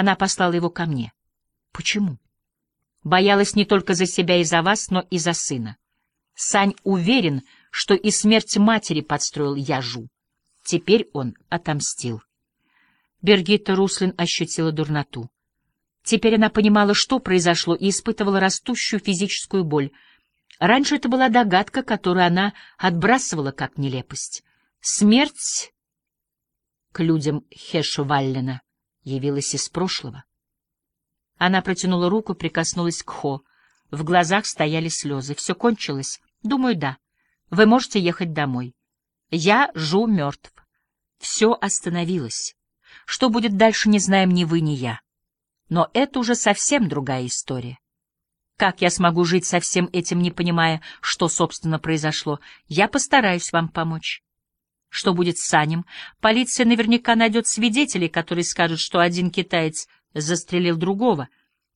Она послала его ко мне. Почему? Боялась не только за себя и за вас, но и за сына. Сань уверен, что и смерть матери подстроил Яжу. Теперь он отомстил. Бергитта Руслин ощутила дурноту. Теперь она понимала, что произошло, и испытывала растущую физическую боль. Раньше это была догадка, которую она отбрасывала как нелепость. Смерть к людям Хешваллена явилась из прошлого. Она протянула руку, прикоснулась к Хо. В глазах стояли слезы. Все кончилось? Думаю, да. Вы можете ехать домой. Я Жу мертв. Все остановилось. Что будет дальше, не знаем ни вы, ни я. Но это уже совсем другая история. Как я смогу жить со всем этим, не понимая, что, собственно, произошло? Я постараюсь вам помочь. Что будет с Санем? Полиция наверняка найдет свидетелей, которые скажут, что один китаец застрелил другого,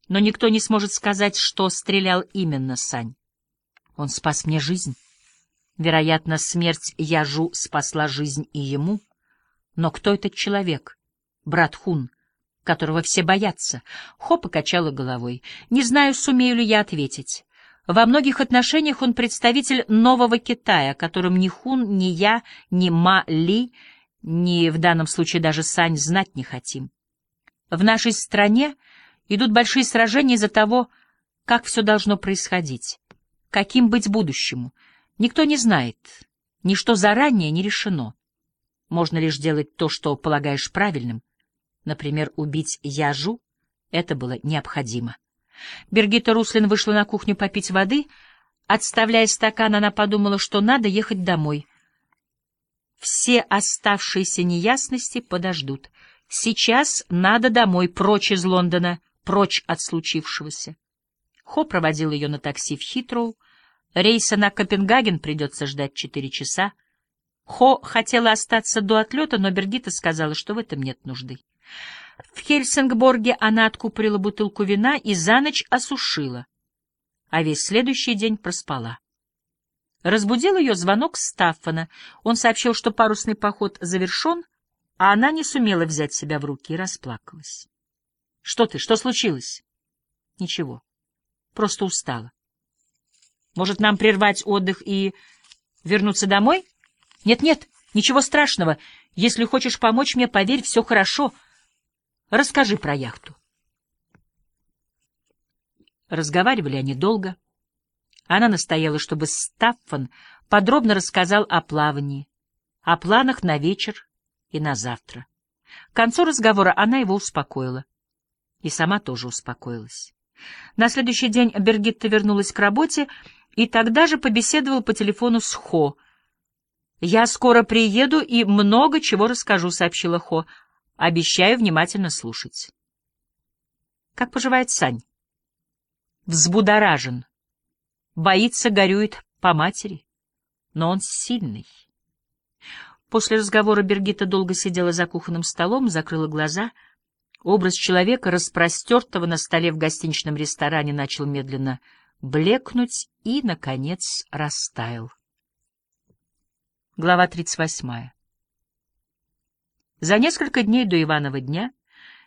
но никто не сможет сказать, что стрелял именно Сань. Он спас мне жизнь. Вероятно, смерть Яжу спасла жизнь и ему. Но кто этот человек? Брат Хун которого все боятся. Хо покачала головой. Не знаю, сумею ли я ответить. Во многих отношениях он представитель нового Китая, которым ни Хун, ни я, ни Ма Ли, ни в данном случае даже Сань знать не хотим. В нашей стране идут большие сражения из-за того, как все должно происходить, каким быть будущему. Никто не знает, ничто заранее не решено. Можно лишь делать то, что полагаешь правильным — Например, убить Яжу — это было необходимо. Бергита Руслин вышла на кухню попить воды. Отставляя стакан, она подумала, что надо ехать домой. Все оставшиеся неясности подождут. Сейчас надо домой, прочь из Лондона, прочь от случившегося. Хо проводил ее на такси в Хитроу. Рейса на Копенгаген придется ждать четыре часа. Хо хотела остаться до отлета, но Бергита сказала, что в этом нет нужды. В Хельсингборге она откупорила бутылку вина и за ночь осушила, а весь следующий день проспала. Разбудил ее звонок Стаффана. Он сообщил, что парусный поход завершен, а она не сумела взять себя в руки и расплакалась. — Что ты? Что случилось? — Ничего. Просто устала. — Может, нам прервать отдых и вернуться домой? Нет, — Нет-нет, ничего страшного. Если хочешь помочь мне, поверь, все хорошо — Расскажи про яхту. Разговаривали они долго. Она настояла, чтобы Стаффан подробно рассказал о плавании, о планах на вечер и на завтра. К концу разговора она его успокоила. И сама тоже успокоилась. На следующий день Бергитта вернулась к работе и тогда же побеседовала по телефону с Хо. «Я скоро приеду и много чего расскажу», — сообщила Хо. Обещаю внимательно слушать. Как поживает Сань? Взбудоражен. Боится, горюет по матери. Но он сильный. После разговора Бергита долго сидела за кухонным столом, закрыла глаза. Образ человека, распростертого на столе в гостиничном ресторане, начал медленно блекнуть и, наконец, растаял. Глава тридцать восьмая. За несколько дней до Иванова дня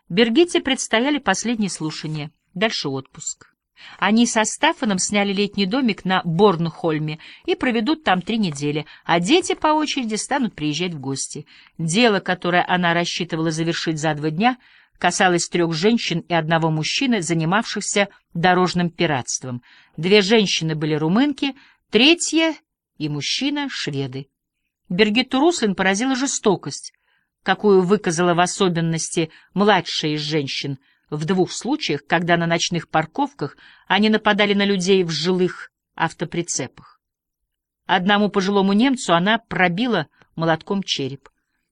Бергите предстояли последние слушания, дальше отпуск. Они со Стафаном сняли летний домик на Борнхольме и проведут там три недели, а дети по очереди станут приезжать в гости. Дело, которое она рассчитывала завершить за два дня, касалось трех женщин и одного мужчины, занимавшихся дорожным пиратством. Две женщины были румынки, третья и мужчина — шведы. Бергитту Руслин поразила жестокость, какую выказала в особенности младшая из женщин в двух случаях, когда на ночных парковках они нападали на людей в жилых автоприцепах. Одному пожилому немцу она пробила молотком череп.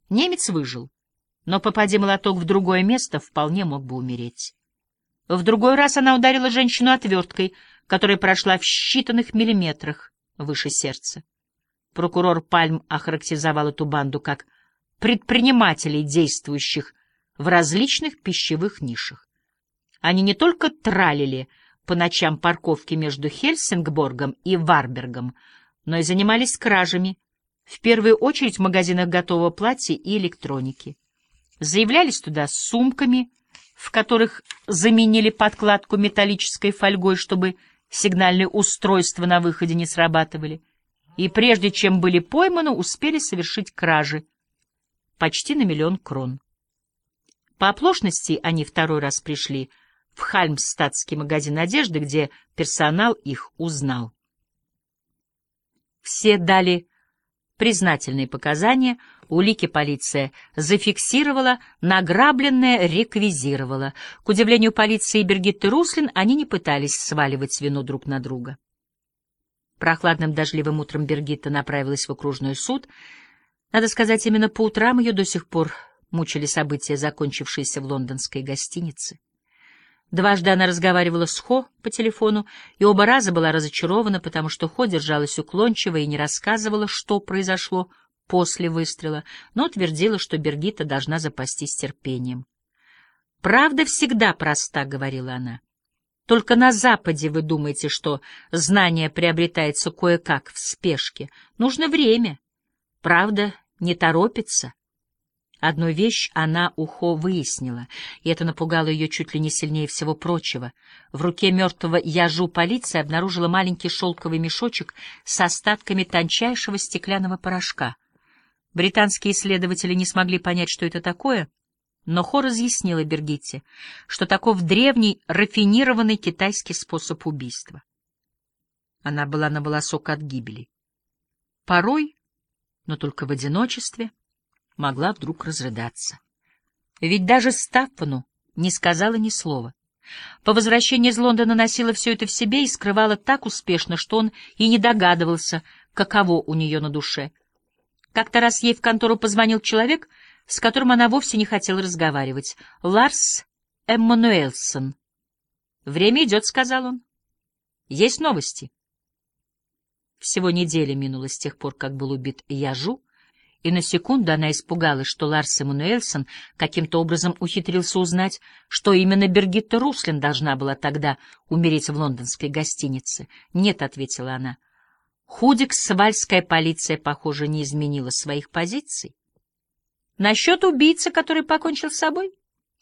Немец выжил, но, попади молоток в другое место, вполне мог бы умереть. В другой раз она ударила женщину отверткой, которая прошла в считанных миллиметрах выше сердца. Прокурор Пальм охарактеризовал эту банду как предпринимателей, действующих в различных пищевых нишах. Они не только тралили по ночам парковки между Хельсингборгом и Варбергом, но и занимались кражами, в первую очередь в магазинах готового платья и электроники. Заявлялись туда с сумками, в которых заменили подкладку металлической фольгой, чтобы сигнальные устройства на выходе не срабатывали, и прежде чем были пойманы, успели совершить кражи почти на миллион крон. По оплошности они второй раз пришли в Хальмстадтский магазин одежды, где персонал их узнал. Все дали признательные показания, улики полиция зафиксировала, награбленное реквизировала. К удивлению полиции и Бергитты Руслин, они не пытались сваливать вину друг на друга. Прохладным дождливым утром Бергитта направилась в окружной суд. Надо сказать, именно по утрам ее до сих пор мучили события, закончившиеся в лондонской гостинице. Дважды она разговаривала с Хо по телефону, и оба раза была разочарована, потому что Хо держалась уклончиво и не рассказывала, что произошло после выстрела, но твердила, что Бергита должна запастись терпением. «Правда всегда проста», — говорила она. «Только на Западе вы думаете, что знание приобретается кое-как в спешке. Нужно время. Правда не торопится». Одну вещь она у Хо выяснила, и это напугало ее чуть ли не сильнее всего прочего. В руке мертвого яжу полиция обнаружила маленький шелковый мешочек с остатками тончайшего стеклянного порошка. Британские исследователи не смогли понять, что это такое, но Хо разъяснила Бергитте, что таков древний, рафинированный китайский способ убийства. Она была на волосок от гибели. Порой, но только в одиночестве, могла вдруг разрыдаться. Ведь даже Стаффану не сказала ни слова. По возвращении из Лондона носила все это в себе и скрывала так успешно, что он и не догадывался, каково у нее на душе. Как-то раз ей в контору позвонил человек, с которым она вовсе не хотела разговаривать. Ларс Эммануэльсон. «Время идет», — сказал он. «Есть новости». Всего неделя минула с тех пор, как был убит Яжу, и на секунду она испугалась, что Ларс Эммануэльсон каким-то образом ухитрился узнать, что именно Бергитта Руслин должна была тогда умереть в лондонской гостинице. «Нет», — ответила она. Худик-свальская полиция, похоже, не изменила своих позиций. Насчет убийцы, который покончил с собой?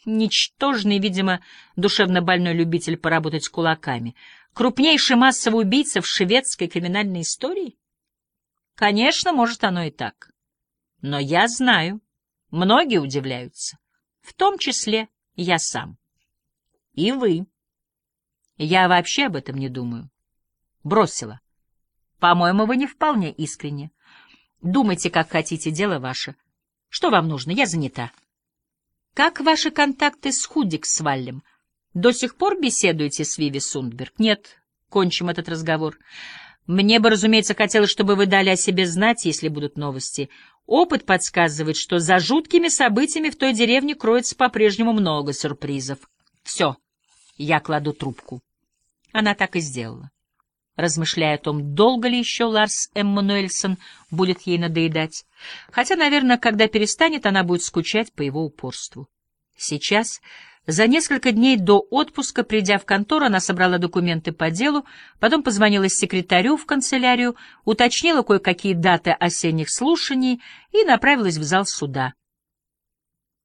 Ничтожный, видимо, душевно больной любитель поработать с кулаками. Крупнейший массовый убийца в шведской криминальной истории? Конечно, может, оно и так. Но я знаю, многие удивляются, в том числе я сам. И вы. Я вообще об этом не думаю. Бросила. По-моему, вы не вполне искренне. Думайте, как хотите, дело ваше. Что вам нужно? Я занята. Как ваши контакты с Худиксваллем? До сих пор беседуете с Виви Сундберг? Нет. Кончим этот разговор. Мне бы, разумеется, хотелось, чтобы вы дали о себе знать, если будут новости. Опыт подсказывает, что за жуткими событиями в той деревне кроется по-прежнему много сюрпризов. Все, я кладу трубку. Она так и сделала. Размышляя о том, долго ли еще Ларс Эммануэльсон будет ей надоедать. Хотя, наверное, когда перестанет, она будет скучать по его упорству. Сейчас за несколько дней до отпуска, придя в контору, она собрала документы по делу, потом позвонила секретарю в канцелярию, уточнила кое-какие даты осенних слушаний и направилась в зал суда.